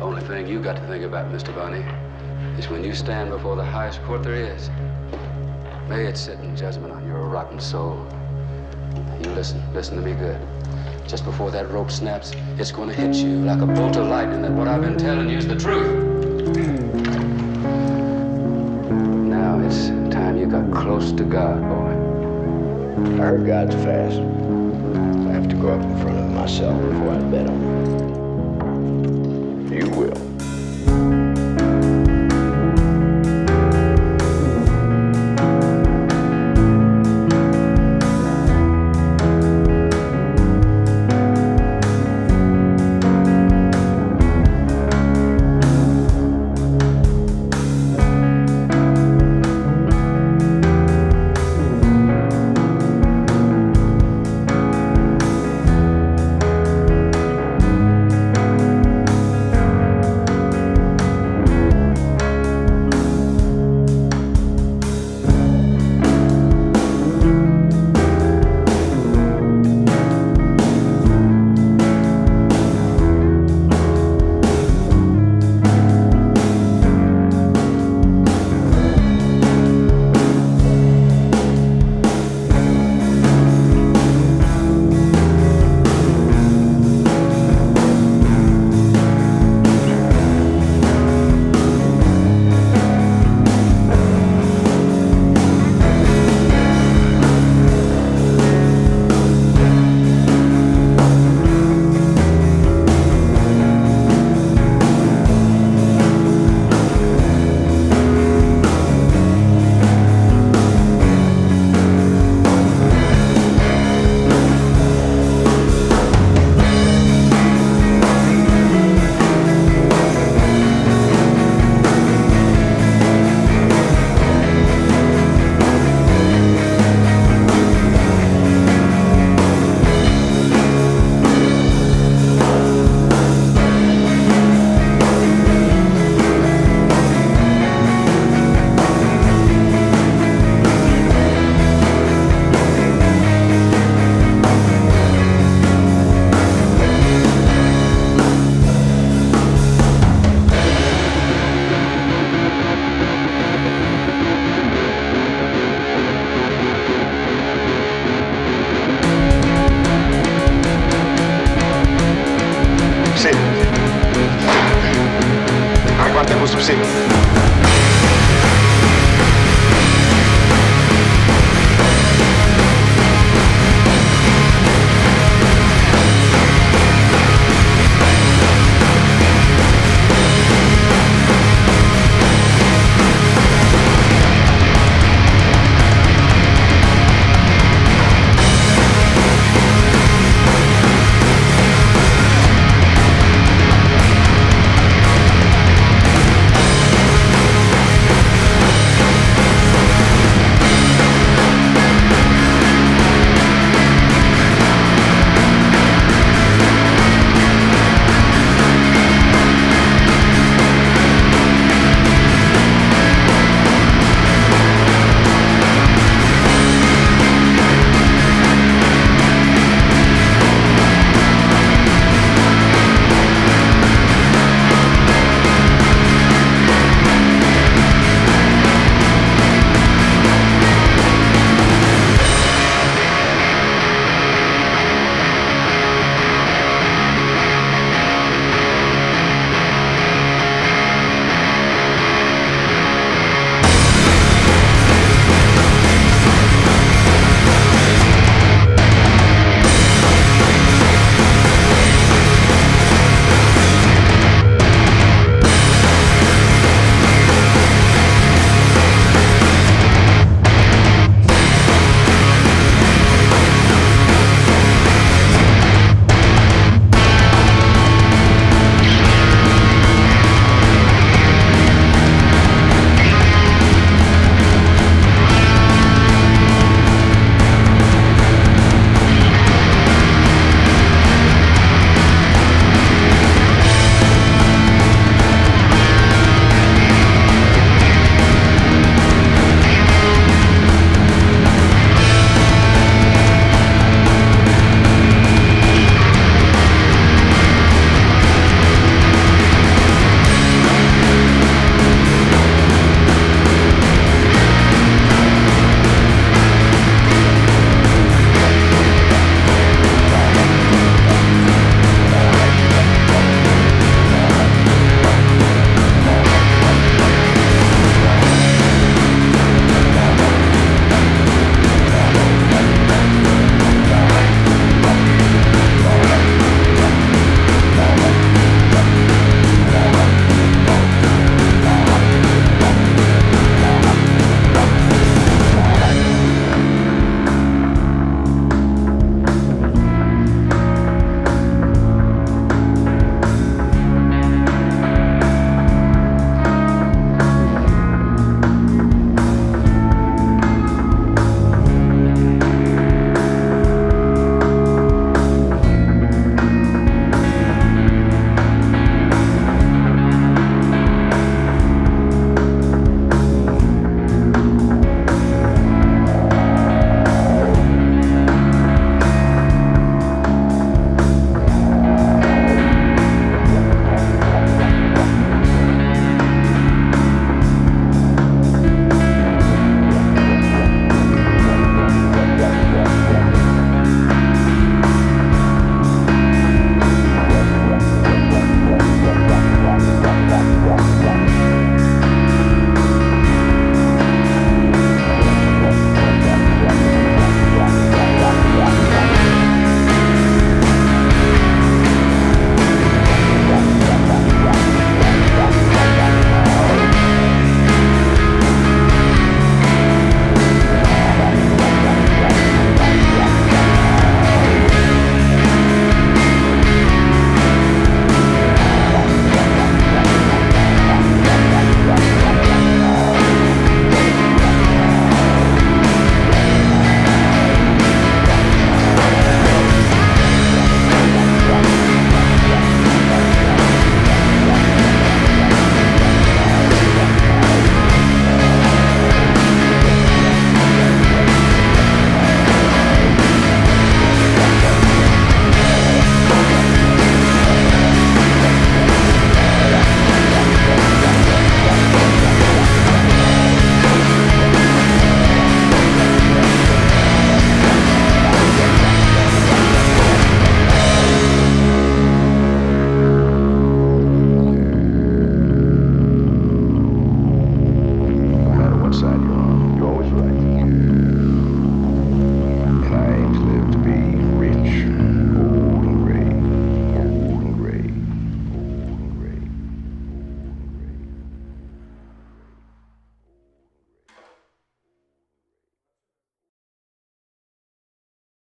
Only thing you got to think about, Mr. Bunny, is when you stand before the highest court there is. May it sit in judgment on your rotten soul. You listen, listen to me good. Just before that rope snaps, it's gonna hit you like a bolt of lightning that what I've been telling you is the truth. Now it's time you got close to God, boy. I heard God's fast. I have to go up in front of myself before I bet on him. You will. você. possível.